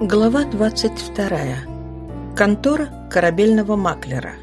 Глава 22. Контора корабельного маклера.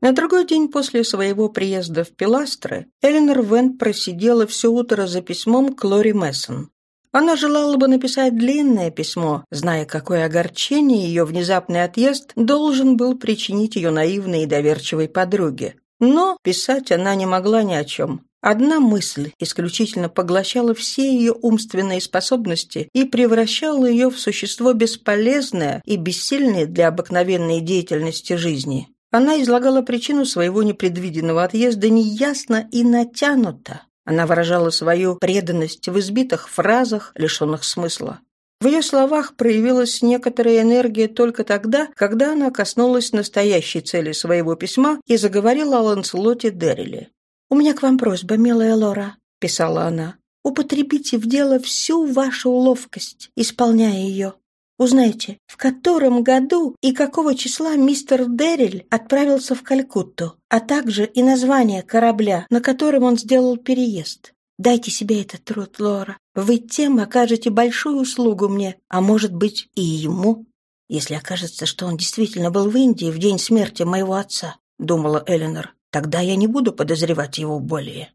На другой день после своего приезда в Пиластры Эленор Вен просидела все утро за письмом к Лори Мессон. Она желала бы написать длинное письмо, зная, какое огорчение ее внезапный отъезд должен был причинить ее наивной и доверчивой подруге. Но писать она не могла ни о чем. Одна мысль исключительно поглощала все ее умственные способности и превращала ее в существо бесполезное и бессильное для обыкновенной деятельности жизни. Она излагала причину своего непредвиденного отъезда неясно и натянуто. Она выражала свою преданность в избитых фразах, лишенных смысла. В ее словах проявилась некоторая энергия только тогда, когда она коснулась настоящей цели своего письма и заговорила о Ланселоте Дерриле. «У меня к вам просьба, милая Лора», — писала она. «Употребите в дело всю вашу ловкость, исполняя ее. Узнайте, в котором году и какого числа мистер Дерриль отправился в Калькутту, а также и название корабля, на котором он сделал переезд. Дайте себе этот труд, Лора. Вы тем окажете большую услугу мне, а может быть и ему. Если окажется, что он действительно был в Индии в день смерти моего отца, думала Эленор, Тогда я не буду подозревать его более.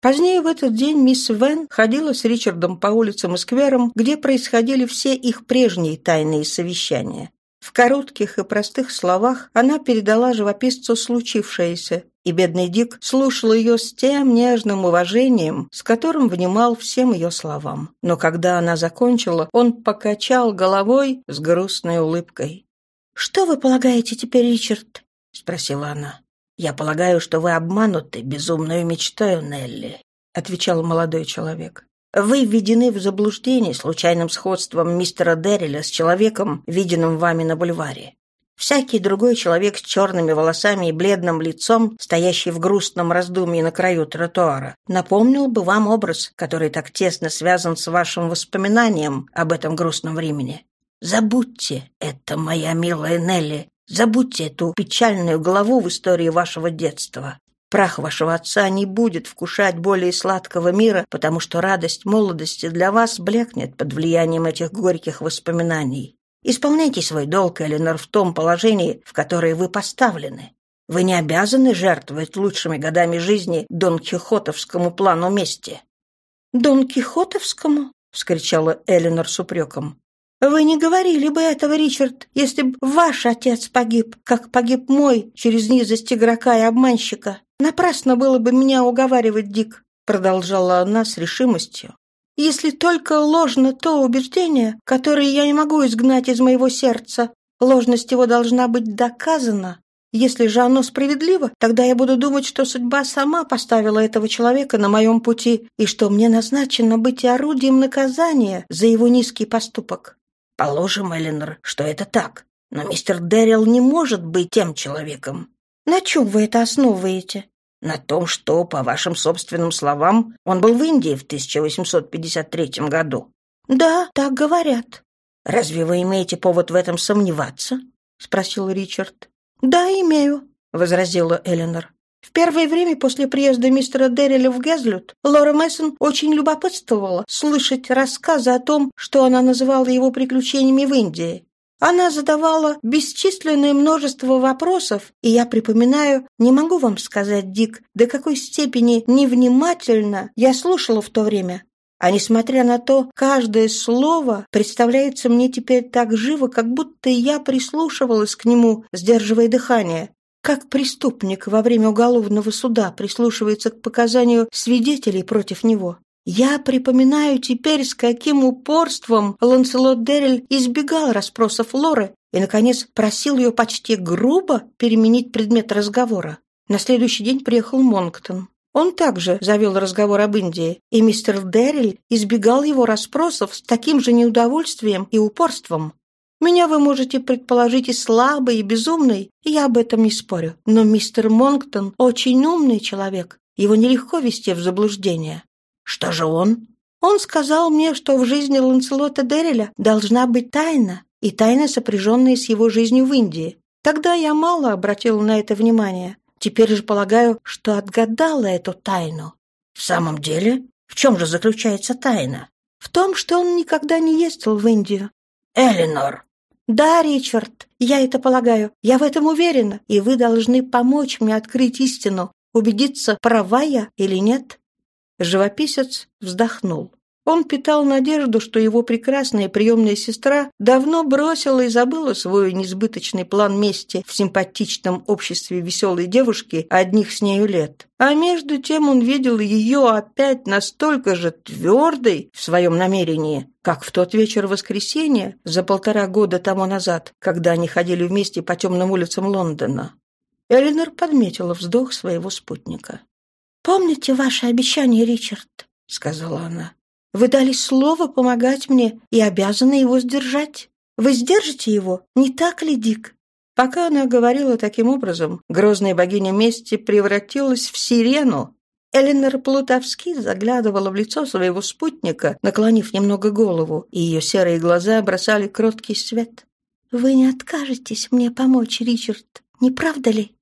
Позднее в этот день мисс Вен ходила с Ричардом по улицам и скверам, где происходили все их прежние тайные совещания. В коротких и простых словах она передала живописцу случившееся, и бедный Дик слушал ее с тем нежным уважением, с которым внимал всем ее словам. Но когда она закончила, он покачал головой с грустной улыбкой. «Что вы полагаете теперь, Ричард?» — спросила она. «Я полагаю, что вы обмануты безумной мечтой, Нелли», — отвечал молодой человек. «Вы введены в заблуждение случайным сходством мистера Дерриля с человеком, виденным вами на бульваре. Всякий другой человек с черными волосами и бледным лицом, стоящий в грустном раздумье на краю тротуара, напомнил бы вам образ, который так тесно связан с вашим воспоминанием об этом грустном времени. Забудьте это, моя милая Нелли, Забудьте эту печальную главу в истории вашего детства. Прах вашего отца не будет вкушать более сладкого мира, потому что радость молодости для вас блекнет под влиянием этих горьких воспоминаний. Исполняйте свой долг, Эленор, в том положении, в которое вы поставлены. Вы не обязаны жертвовать лучшими годами жизни Дон Кихотовскому плану мести». «Дон Кихотовскому?» — вскричала Эленор с упреком. Вы не говорили бы этого, Ричард, если бы ваш отец погиб, как погиб мой, через низость игрока и обманщика. Напрасно было бы меня уговаривать, Дик, продолжала она с решимостью. Если только ложно то убеждение, которое я не могу изгнать из моего сердца, ложность его должна быть доказана. Если же оно справедливо, тогда я буду думать, что судьба сама поставила этого человека на моем пути и что мне назначено быть орудием наказания за его низкий поступок. Положим, Эленор, что это так. Но мистер Дэрил не может быть тем человеком. На чем вы это основываете? На том, что, по вашим собственным словам, он был в Индии в 1853 году. Да, так говорят. Разве вы имеете повод в этом сомневаться? Спросил Ричард. Да, имею, возразила Эленор. В первое время после приезда мистера Дерриля в Гезлют Лора Мессон очень любопытствовала слышать рассказы о том, что она называла его приключениями в Индии. Она задавала бесчисленное множество вопросов, и я припоминаю, не могу вам сказать, Дик, до какой степени невнимательно я слушала в то время. А несмотря на то, каждое слово представляется мне теперь так живо, как будто я прислушивалась к нему, сдерживая дыхание. Как преступник во время уголовного суда прислушивается к показанию свидетелей против него. Я припоминаю теперь, с каким упорством Ланселот Деррель избегал расспросов Лоры и, наконец, просил ее почти грубо переменить предмет разговора. На следующий день приехал Монктон. Он также завел разговор об Индии, и мистер Деррель избегал его расспросов с таким же неудовольствием и упорством. Меня вы можете предположить и слабой, и безумной, и я об этом не спорю. Но мистер Монктон очень умный человек. Его нелегко вести в заблуждение. Что же он? Он сказал мне, что в жизни Ланселота Дерриля должна быть тайна, и тайна, сопряженная с его жизнью в Индии. Тогда я мало обратила на это внимание. Теперь же полагаю, что отгадала эту тайну. В самом деле, в чем же заключается тайна? В том, что он никогда не ездил в Индию. Эленор. Да, Ричард, я это полагаю. Я в этом уверена, и вы должны помочь мне открыть истину, убедиться, права я или нет. Живописец вздохнул. Он питал надежду, что его прекрасная приемная сестра давно бросила и забыла свой несбыточный план мести в симпатичном обществе веселой девушки одних с нею лет. А между тем он видел ее опять настолько же твердой в своем намерении, как в тот вечер воскресенья за полтора года тому назад, когда они ходили вместе по темным улицам Лондона. Эленор подметила вздох своего спутника. «Помните ваше обещание, Ричард?» — сказала она. Вы дали слово помогать мне и обязаны его сдержать. Вы сдержите его, не так ли, Дик?» Пока она говорила таким образом, грозная богиня мести превратилась в сирену. Эленор Плутовски заглядывала в лицо своего спутника, наклонив немного голову, и ее серые глаза бросали кроткий свет. «Вы не откажетесь мне помочь, Ричард, не правда ли?»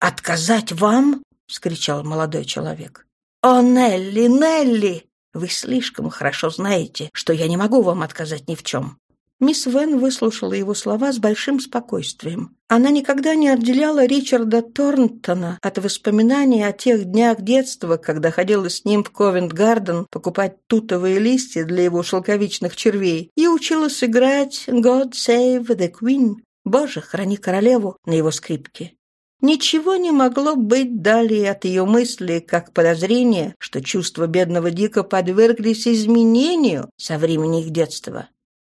«Отказать вам?» — вскричал молодой человек. «О, Нелли, Нелли! Вы слишком хорошо знаете, что я не могу вам отказать ни в чем». Мисс Вен выслушала его слова с большим спокойствием. Она никогда не отделяла Ричарда Торнтона от воспоминаний о тех днях детства, когда ходила с ним в Ковент-Гарден покупать тутовые листья для его шелковичных червей и училась играть «God Save the Queen» «Боже, храни королеву» на его скрипке. Ничего не могло быть далее от ее мысли, как подозрение, что чувства бедного Дика подверглись изменению со времени их детства.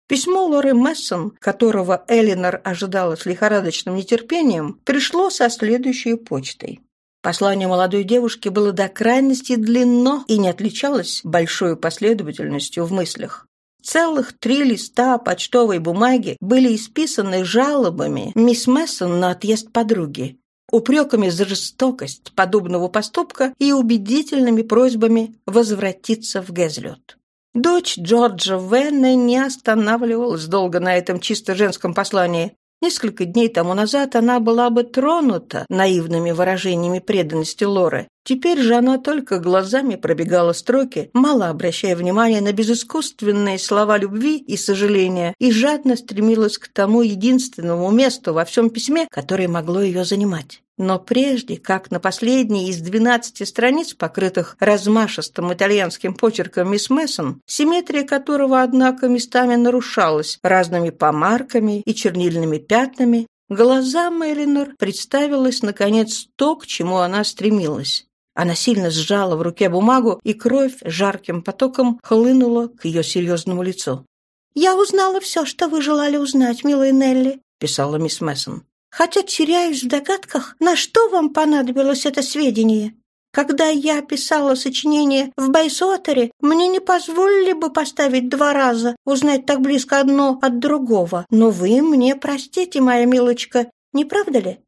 Письмо Лоры Мессон, которого Элинор ожидала с лихорадочным нетерпением, пришло со следующей почтой. Послание молодой девушки было до крайности длинно и не отличалось большой последовательностью в мыслях. Целых три листа почтовой бумаги были исписаны жалобами мисс Мессон на отъезд подруги, упреками за жестокость подобного поступка и убедительными просьбами возвратиться в Гезлет. Дочь Джорджа Венна не останавливалась долго на этом чисто женском послании. Несколько дней тому назад она была бы тронута наивными выражениями преданности Лоры. Теперь же она только глазами пробегала строки, мало обращая внимания на безыскусственные слова любви и сожаления, и жадно стремилась к тому единственному месту во всем письме, которое могло ее занимать. Но прежде, как на последней из двенадцати страниц, покрытых размашистым итальянским почерком мисс Мессон, симметрия которого, однако, местами нарушалась разными помарками и чернильными пятнами, глазам Элинор представилось, наконец, то, к чему она стремилась. Она сильно сжала в руке бумагу, и кровь жарким потоком хлынула к ее серьезному лицу. «Я узнала все, что вы желали узнать, милая Нелли», — писала мисс Мессон хотя теряюсь в догадках, на что вам понадобилось это сведение. Когда я писала сочинение в Байсуатере, мне не позволили бы поставить два раза, узнать так близко одно от другого. Но вы мне простите, моя милочка, не правда ли?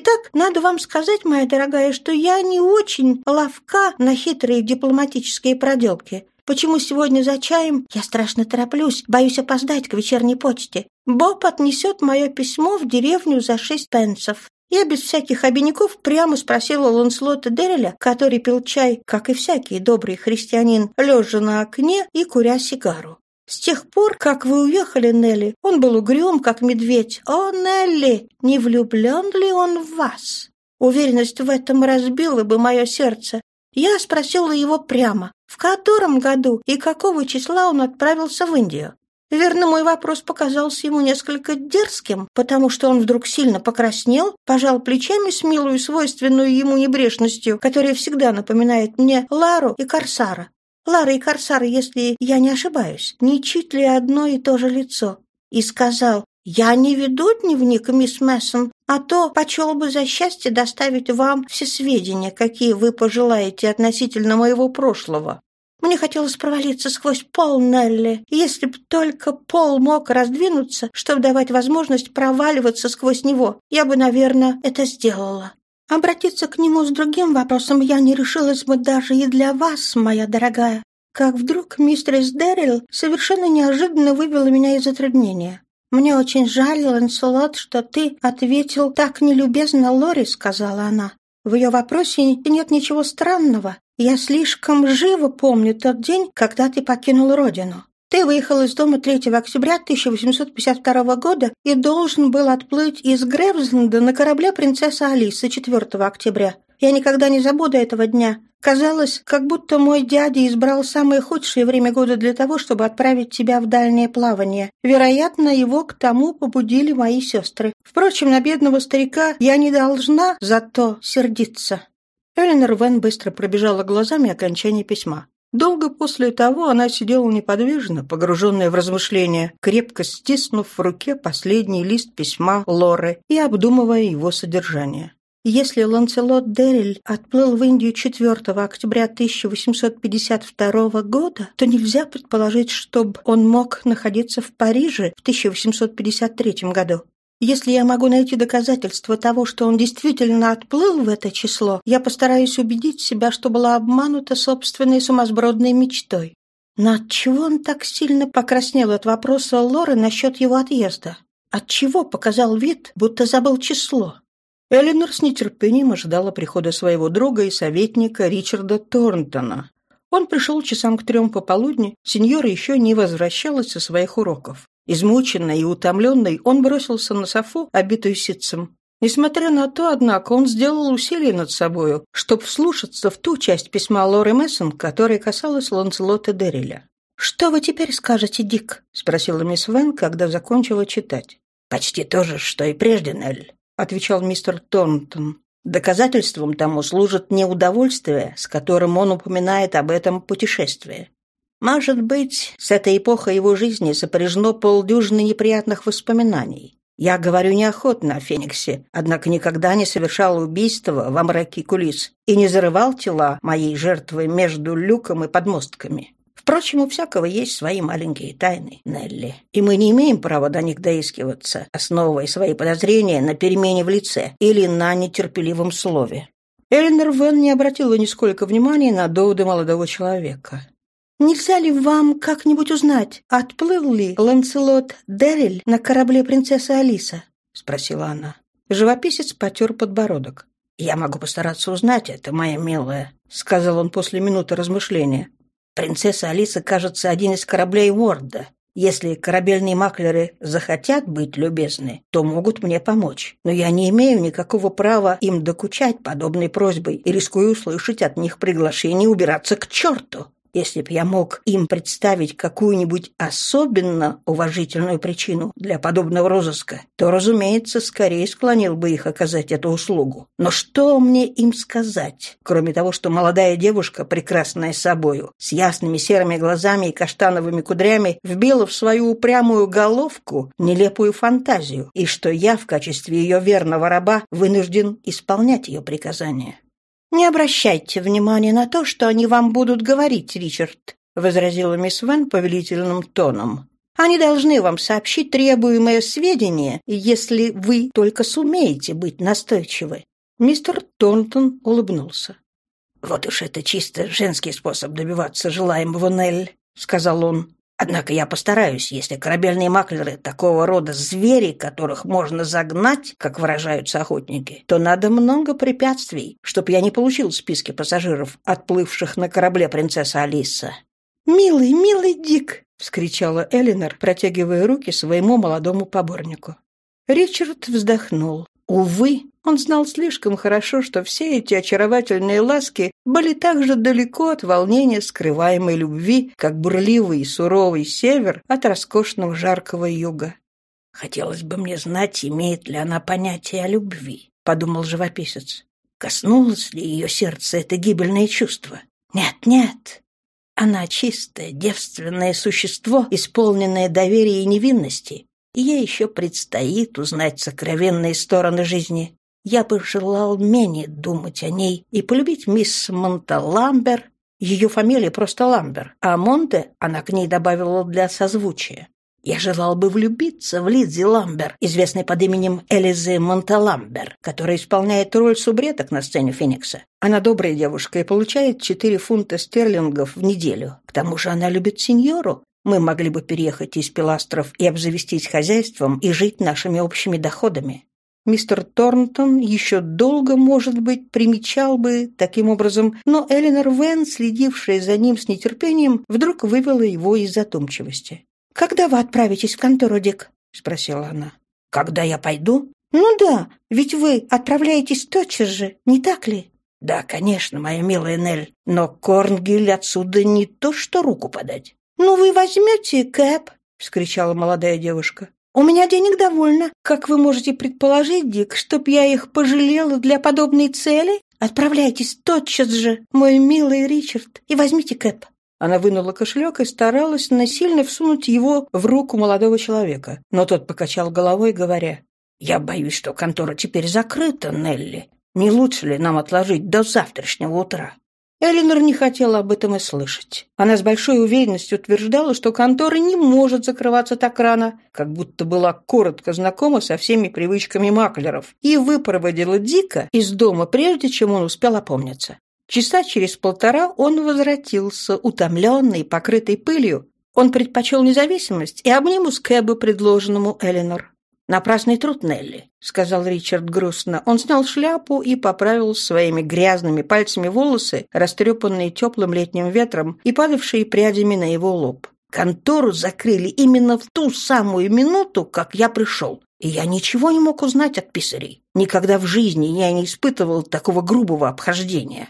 Итак, надо вам сказать, моя дорогая, что я не очень ловка на хитрые дипломатические проделки. Почему сегодня за чаем я страшно тороплюсь, боюсь опоздать к вечерней почте. Боб отнесет мое письмо в деревню за шесть пенсов. Я без всяких обиняков прямо спросила Ланслота Дерреля, который пил чай, как и всякий добрый христианин, лежа на окне и куря сигару. С тех пор, как вы уехали, Нелли, он был угрюм, как медведь. О, Нелли, не влюблен ли он в вас? Уверенность в этом разбила бы мое сердце. Я спросила его прямо, в котором году и какого числа он отправился в Индию. Верно, мой вопрос показался ему несколько дерзким, потому что он вдруг сильно покраснел, пожал плечами с милую свойственную ему небрежностью, которая всегда напоминает мне Лару и Корсара. Лара и Корсар, если я не ошибаюсь, не чуть ли одно и то же лицо. И сказал, «Я не веду дневник, мисс Мессон, а то почел бы за счастье доставить вам все сведения, какие вы пожелаете относительно моего прошлого. Мне хотелось провалиться сквозь пол Нелли, если б только пол мог раздвинуться, чтобы давать возможность проваливаться сквозь него, я бы, наверное, это сделала. Обратиться к нему с другим вопросом я не решилась бы даже и для вас, моя дорогая. Как вдруг мистерис Дэрил совершенно неожиданно вывела меня из затруднения. «Мне очень жаль, Ланселот, что ты ответил так нелюбезно Лори», — сказала она. «В ее вопросе нет ничего странного. Я слишком живо помню тот день, когда ты покинул родину. Ты выехал из дома 3 октября 1852 года и должен был отплыть из Гревзленда на корабле принцесса Алиса 4 октября. Я никогда не забуду этого дня. Казалось, как будто мой дядя избрал самое худшее время года для того, чтобы отправить тебя в дальнее плавание. Вероятно, его к тому побудили мои сестры. Впрочем, на бедного старика я не должна зато сердиться». Эленор Вен быстро пробежала глазами окончание письма. Долго после того она сидела неподвижно, погруженная в размышления, крепко стиснув в руке последний лист письма Лоры и обдумывая его содержание. Если Ланселот Дерриль отплыл в Индию 4 октября 1852 года, то нельзя предположить, чтобы он мог находиться в Париже в 1853 году. Если я могу найти доказательства того, что он действительно отплыл в это число, я постараюсь убедить себя, что была обманута собственной сумасбродной мечтой. Но отчего он так сильно покраснел от вопроса Лоры насчет его отъезда? Отчего показал вид, будто забыл число? Эленор с нетерпением ожидала прихода своего друга и советника Ричарда Торнтона. Он пришел часам к трем пополудни, сеньора еще не возвращалась со своих уроков. Измученный и утомленный, он бросился на софу, обитую ситцем. Несмотря на то, однако, он сделал усилие над собою, чтобы вслушаться в ту часть письма Лоры Мессон, которая касалась Ланселота Дерриля. «Что вы теперь скажете, Дик?» — спросила мисс Вен, когда закончила читать. «Почти то же, что и прежде, Нель», — отвечал мистер Торнтон. «Доказательством тому служит неудовольствие, с которым он упоминает об этом путешествии. Может быть, с этой эпохой его жизни сопряжено полдюжины неприятных воспоминаний. Я говорю неохотно о Фениксе, однако никогда не совершал убийства во мраке кулис и не зарывал тела моей жертвы между люком и подмостками. Впрочем, у всякого есть свои маленькие тайны, Нелли, и мы не имеем права до них доискиваться, основывая свои подозрения на перемене в лице или на нетерпеливом слове. Эльнер Вен не обратила нисколько внимания на доводы молодого человека. Нельзя ли вам как-нибудь узнать, отплыл ли Ланселот Дерриль на корабле принцессы Алиса?» — спросила она. Живописец потер подбородок. «Я могу постараться узнать это, моя милая», — сказал он после минуты размышления. «Принцесса Алиса, кажется, один из кораблей Уорда. Если корабельные маклеры захотят быть любезны, то могут мне помочь. Но я не имею никакого права им докучать подобной просьбой и рискую услышать от них приглашение убираться к черту. Если б я мог им представить какую-нибудь особенно уважительную причину для подобного розыска, то, разумеется, скорее склонил бы их оказать эту услугу. Но что мне им сказать, кроме того, что молодая девушка, прекрасная собою, с ясными серыми глазами и каштановыми кудрями, вбила в свою упрямую головку нелепую фантазию, и что я в качестве ее верного раба вынужден исполнять ее приказания? «Не обращайте внимания на то, что они вам будут говорить, Ричард», возразила мисс Вен повелительным тоном. «Они должны вам сообщить требуемое сведения, если вы только сумеете быть настойчивы». Мистер Тонтон улыбнулся. «Вот уж это чисто женский способ добиваться желаемого, Нель», — сказал он. Однако я постараюсь, если корабельные маклеры такого рода звери, которых можно загнать, как выражаются охотники, то надо много препятствий, чтобы я не получил списки пассажиров, отплывших на корабле принцесса Алиса. «Милый, милый Дик!» — вскричала Элинор, протягивая руки своему молодому поборнику. Ричард вздохнул. Увы, он знал слишком хорошо, что все эти очаровательные ласки были так же далеко от волнения скрываемой любви, как бурливый и суровый север от роскошного жаркого юга. «Хотелось бы мне знать, имеет ли она понятие о любви», — подумал живописец. «Коснулось ли ее сердце это гибельное чувство? Нет, нет. Она чистое, девственное существо, исполненное доверия и невинности, и ей еще предстоит узнать сокровенные стороны жизни. Я бы желал менее думать о ней и полюбить мисс Монталамбер. Ее фамилия просто Ламбер, а Монте она к ней добавила для созвучия. Я желал бы влюбиться в Лиззи Ламбер, известной под именем Элизы Монталамбер, которая исполняет роль субреток на сцене Феникса. Она добрая девушка и получает 4 фунта стерлингов в неделю. К тому же она любит сеньору, мы могли бы переехать из Пиластров и обзавестись хозяйством и жить нашими общими доходами. Мистер Торнтон еще долго, может быть, примечал бы таким образом, но Эленор Вен, следившая за ним с нетерпением, вдруг вывела его из задумчивости. «Когда вы отправитесь в контору, Дик?» — спросила она. «Когда я пойду?» «Ну да, ведь вы отправляетесь тотчас же, не так ли?» «Да, конечно, моя милая Нель, но Корнгиль отсюда не то что руку подать». «Ну вы возьмете Кэп?» — вскричала молодая девушка. «У меня денег довольно. Как вы можете предположить, Дик, чтоб я их пожалела для подобной цели? Отправляйтесь тотчас же, мой милый Ричард, и возьмите Кэп». Она вынула кошелек и старалась насильно всунуть его в руку молодого человека. Но тот покачал головой, говоря, «Я боюсь, что контора теперь закрыта, Нелли. Не лучше ли нам отложить до завтрашнего утра?» Эленор не хотела об этом и слышать. Она с большой уверенностью утверждала, что контора не может закрываться так рано, как будто была коротко знакома со всеми привычками маклеров, и выпроводила Дика из дома, прежде чем он успел опомниться. Часа через полтора он возвратился, утомленный, покрытый пылью. Он предпочел независимость и обниму с Кэбу, предложенному Эленор. «Напрасный труд, Нелли», — сказал Ричард грустно. Он снял шляпу и поправил своими грязными пальцами волосы, растрепанные теплым летним ветром и падавшие прядями на его лоб. «Контору закрыли именно в ту самую минуту, как я пришел, и я ничего не мог узнать от писарей. Никогда в жизни я не испытывал такого грубого обхождения».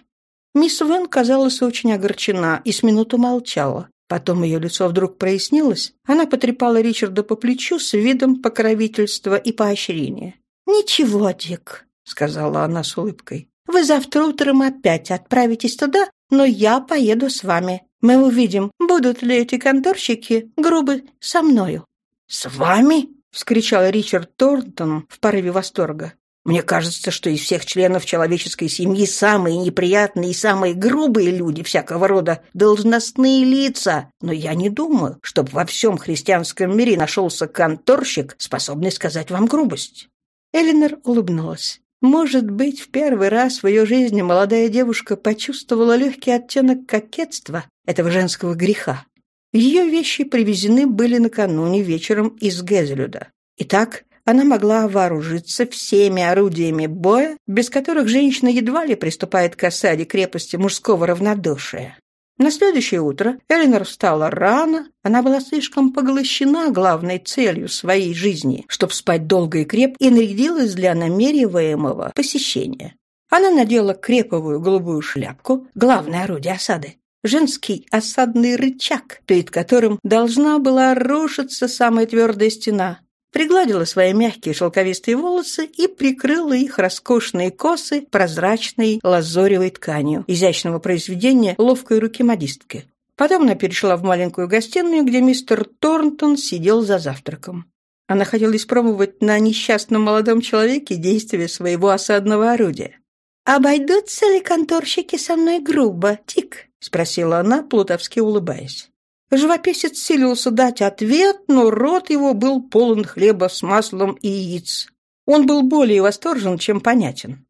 Мисс Вен казалась очень огорчена и с минуту молчала. Потом ее лицо вдруг прояснилось. Она потрепала Ричарда по плечу с видом покровительства и поощрения. «Ничего, Дик», — сказала она с улыбкой. «Вы завтра утром опять отправитесь туда, но я поеду с вами. Мы увидим, будут ли эти конторщики грубы со мною». «С вами?» — вскричал Ричард Торнтон в порыве восторга. Мне кажется, что из всех членов человеческой семьи самые неприятные и самые грубые люди всякого рода – должностные лица. Но я не думаю, чтобы во всем христианском мире нашелся конторщик, способный сказать вам грубость». Эленор улыбнулась. Может быть, в первый раз в ее жизни молодая девушка почувствовала легкий оттенок кокетства, этого женского греха. Ее вещи привезены были накануне вечером из Гезелюда. Итак, она могла вооружиться всеми орудиями боя, без которых женщина едва ли приступает к осаде крепости мужского равнодушия. На следующее утро Эленор встала рано, она была слишком поглощена главной целью своей жизни, чтобы спать долго и креп, и нарядилась для намереваемого посещения. Она надела креповую голубую шляпку, главное орудие осады, женский осадный рычаг, перед которым должна была рушиться самая твердая стена, пригладила свои мягкие шелковистые волосы и прикрыла их роскошные косы прозрачной лазоревой тканью изящного произведения ловкой руки модистки. Потом она перешла в маленькую гостиную, где мистер Торнтон сидел за завтраком. Она хотела испробовать на несчастном молодом человеке действие своего осадного орудия. «Обойдутся ли конторщики со мной грубо, Тик?» — спросила она, плутовски улыбаясь. Живописец силился дать ответ, но рот его был полон хлеба с маслом и яиц. Он был более восторжен, чем понятен.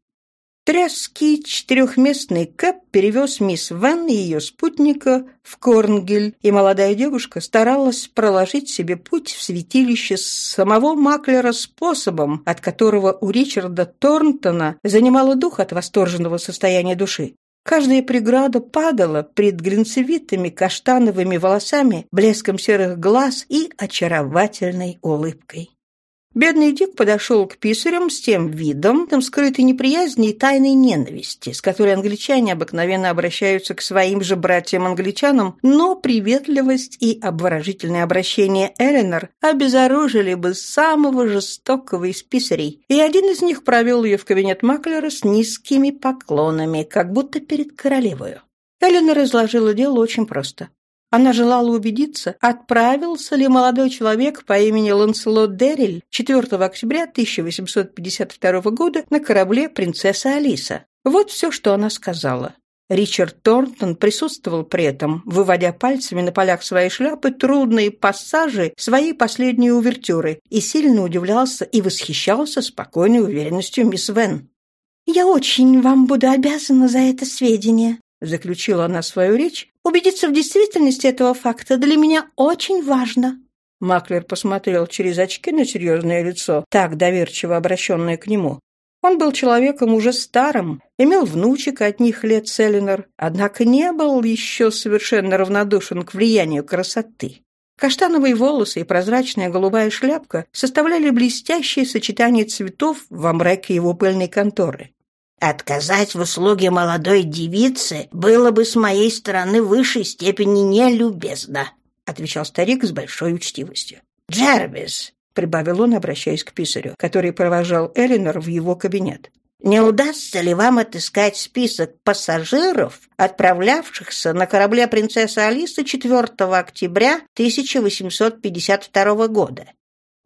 Тряский четырехместный кэп перевез мисс Вен и ее спутника в Корнгель, и молодая девушка старалась проложить себе путь в святилище самого Маклера способом, от которого у Ричарда Торнтона занимало дух от восторженного состояния души. Каждая преграда падала пред глинцевитыми каштановыми волосами, блеском серых глаз и очаровательной улыбкой. Бедный Дик подошел к писарям с тем видом, там скрытой неприязни и тайной ненависти, с которой англичане обыкновенно обращаются к своим же братьям-англичанам, но приветливость и обворожительное обращение Эленор обезоружили бы самого жестокого из писарей, и один из них провел ее в кабинет Маклера с низкими поклонами, как будто перед королевою. Эленор изложила дело очень просто. Она желала убедиться, отправился ли молодой человек по имени Ланселот Дерриль 4 октября 1852 года на корабле «Принцесса Алиса». Вот все, что она сказала. Ричард Торнтон присутствовал при этом, выводя пальцами на полях своей шляпы трудные пассажи своей последней увертюры, и сильно удивлялся и восхищался спокойной уверенностью мисс Вен. «Я очень вам буду обязана за это сведение», заключила она свою речь, убедиться в действительности этого факта для меня очень важно. Маклер посмотрел через очки на серьезное лицо, так доверчиво обращенное к нему. Он был человеком уже старым, имел внучек от них лет Селлинер, однако не был еще совершенно равнодушен к влиянию красоты. Каштановые волосы и прозрачная голубая шляпка составляли блестящее сочетание цветов во мраке его пыльной конторы. «Отказать в услуге молодой девице было бы с моей стороны в высшей степени нелюбезно», отвечал старик с большой учтивостью. «Джервис, — прибавил он, обращаясь к писарю, который провожал Элинор в его кабинет. «Не удастся ли вам отыскать список пассажиров, отправлявшихся на корабле принцессы Алисы 4 октября 1852 года?»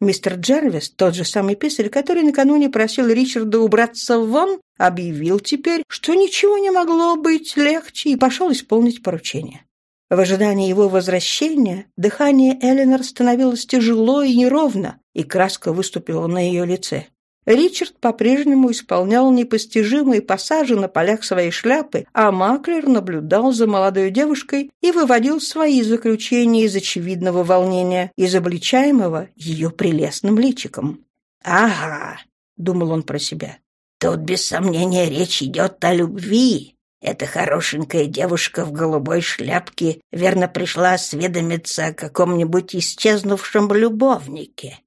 Мистер Джервис, тот же самый писарь, который накануне просил Ричарда убраться вон, объявил теперь, что ничего не могло быть легче, и пошел исполнить поручение. В ожидании его возвращения дыхание Эленор становилось тяжело и неровно, и краска выступила на ее лице. Ричард по-прежнему исполнял непостижимые пассажи на полях своей шляпы, а Маклер наблюдал за молодой девушкой и выводил свои заключения из очевидного волнения, изобличаемого ее прелестным личиком. «Ага», — думал он про себя, — «тут без сомнения речь идет о любви, эта хорошенькая девушка в голубой шляпке верно пришла осведомиться о каком-нибудь исчезнувшем любовнике.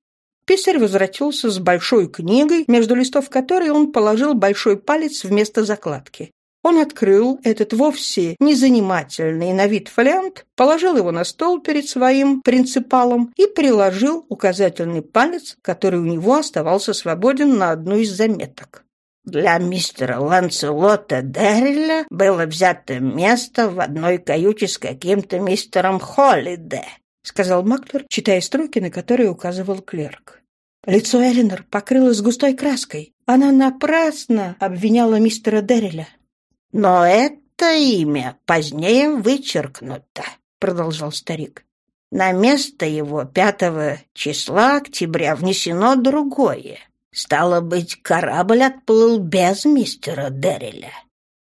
Писарь возвратился с большой книгой, между листов которой он положил большой палец вместо закладки. Он открыл этот вовсе незанимательный на вид фолиант, положил его на стол перед своим принципалом и приложил указательный палец, который у него оставался свободен на одну из заметок. Для мистера Ланселота Дерриля было взято место в одной каюте с каким-то мистером Холлиде, сказал Маклер, читая строки, на которые указывал клерк. Лицо Эллинор покрылось густой краской. Она напрасно обвиняла мистера Дерриля. «Но это имя позднее вычеркнуто», — продолжал старик. «На место его пятого числа октября внесено другое. Стало быть, корабль отплыл без мистера Дерриля.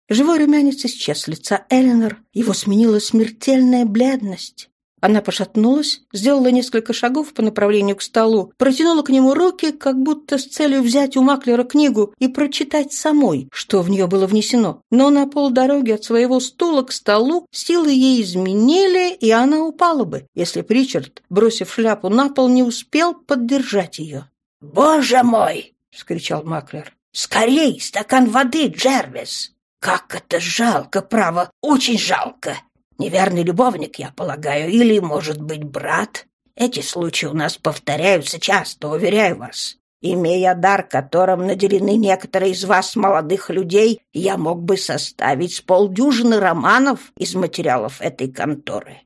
Живой румянец исчез с лица Эленор, его сменила смертельная бледность. Она пошатнулась, сделала несколько шагов по направлению к столу, протянула к нему руки, как будто с целью взять у Маклера книгу и прочитать самой, что в нее было внесено. Но на полдороги от своего стула к столу силы ей изменили, и она упала бы, если Причард, бросив шляпу на пол, не успел поддержать ее. «Боже мой!» — вскричал Маклер. «Скорей, стакан воды, Джервис! Как это жалко, право, очень жалко! Неверный любовник, я полагаю, или, может быть, брат? Эти случаи у нас повторяются часто, уверяю вас. Имея дар, которым наделены некоторые из вас, молодых людей, я мог бы составить с полдюжины романов из материалов этой конторы».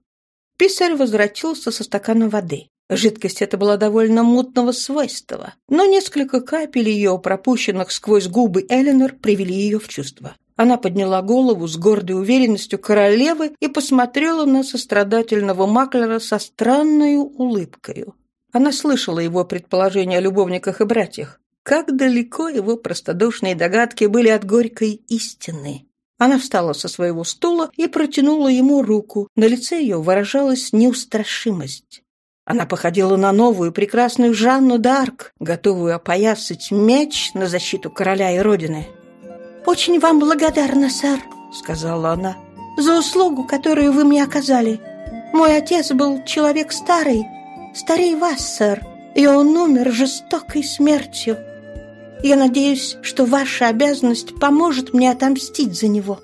Писарь возвратился со стаканом воды. Жидкость эта была довольно мутного свойства, но несколько капель ее, пропущенных сквозь губы Эленор, привели ее в чувство. Она подняла голову с гордой уверенностью королевы и посмотрела на сострадательного маклера со странной улыбкою. Она слышала его предположения о любовниках и братьях. Как далеко его простодушные догадки были от горькой истины. Она встала со своего стула и протянула ему руку. На лице ее выражалась неустрашимость. Она походила на новую прекрасную Жанну Д'Арк, готовую опоясать меч на защиту короля и родины. «Очень вам благодарна, сэр», — сказала она, — «за услугу, которую вы мне оказали. Мой отец был человек старый, старей вас, сэр, и он умер жестокой смертью. Я надеюсь, что ваша обязанность поможет мне отомстить за него».